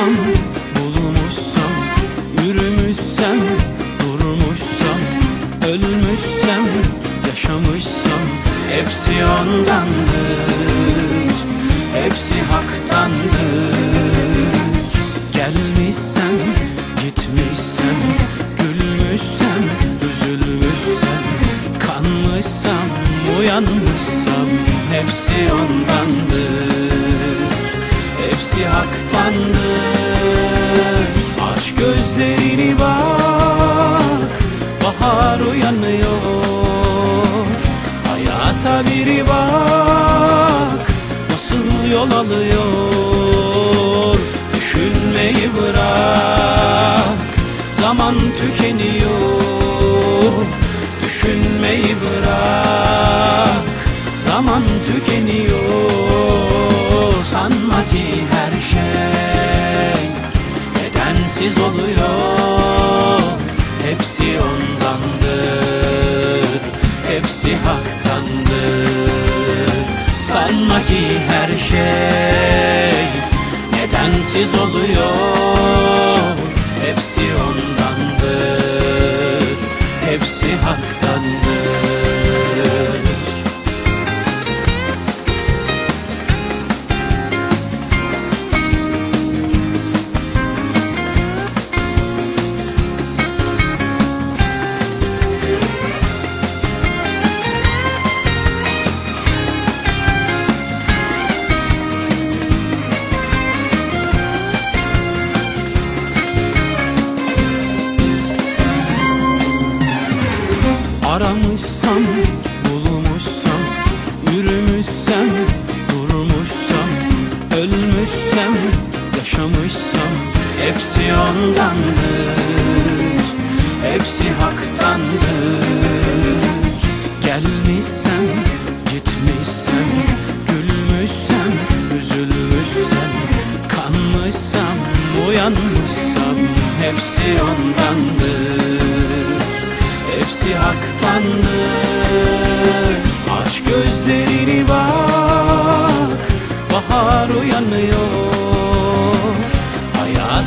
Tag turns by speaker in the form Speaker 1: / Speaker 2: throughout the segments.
Speaker 1: Bulmuşsam, bulmuşsam, yürümüşsem, durmuşsam Ölmüşsem, yaşamışsam Hepsi ondandır, hepsi haktandır. Gelmişsem, gitmişsem, gülmüşsem, üzülmüşsem Kanmışsam, uyanmışsam Hepsi ondandır, hepsi haktandır. biri bak Nasıl yol alıyor? Düşünmeyi bırak Zaman tükeniyor. Düşünmeyi bırak Zaman tükeniyor. Sanma ki her şey Nedensiz oluyor. Haktandır Sanma ki her şey Nedensiz oluyor? Hepsi ondandır Hepsi haktandır hepsi ondandır, hepsi haktandır. Gelmişsem, gitmişsem, gülmüşsem, üzülmüşsem, kanmışsam, uyanmışsam hepsi ondandır. Hepsi haktandır. Aç gözlerini bak Bahar uyanıyor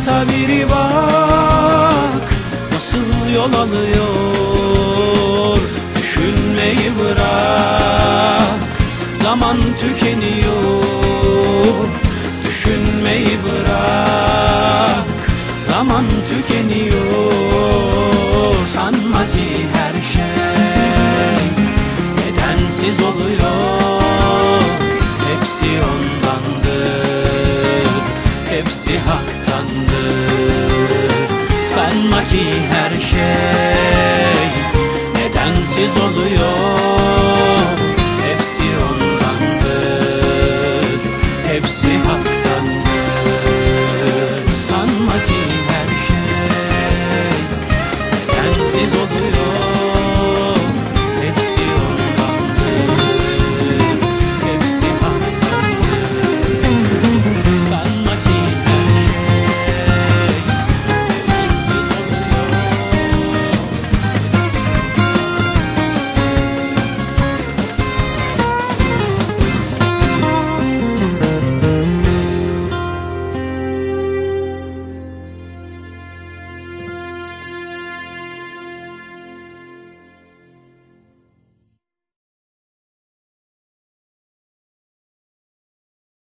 Speaker 1: Hayata biri bak Nasıl yol alıyor? Düşünmeyi bırak Zaman tükeniyor. Düşünmeyi bırak Zaman tükeniyor. Sanma ki her şey Nedensiz oluyor. Hepsi ondandır Hepsi haktandır her şey. Nedensiz oluyor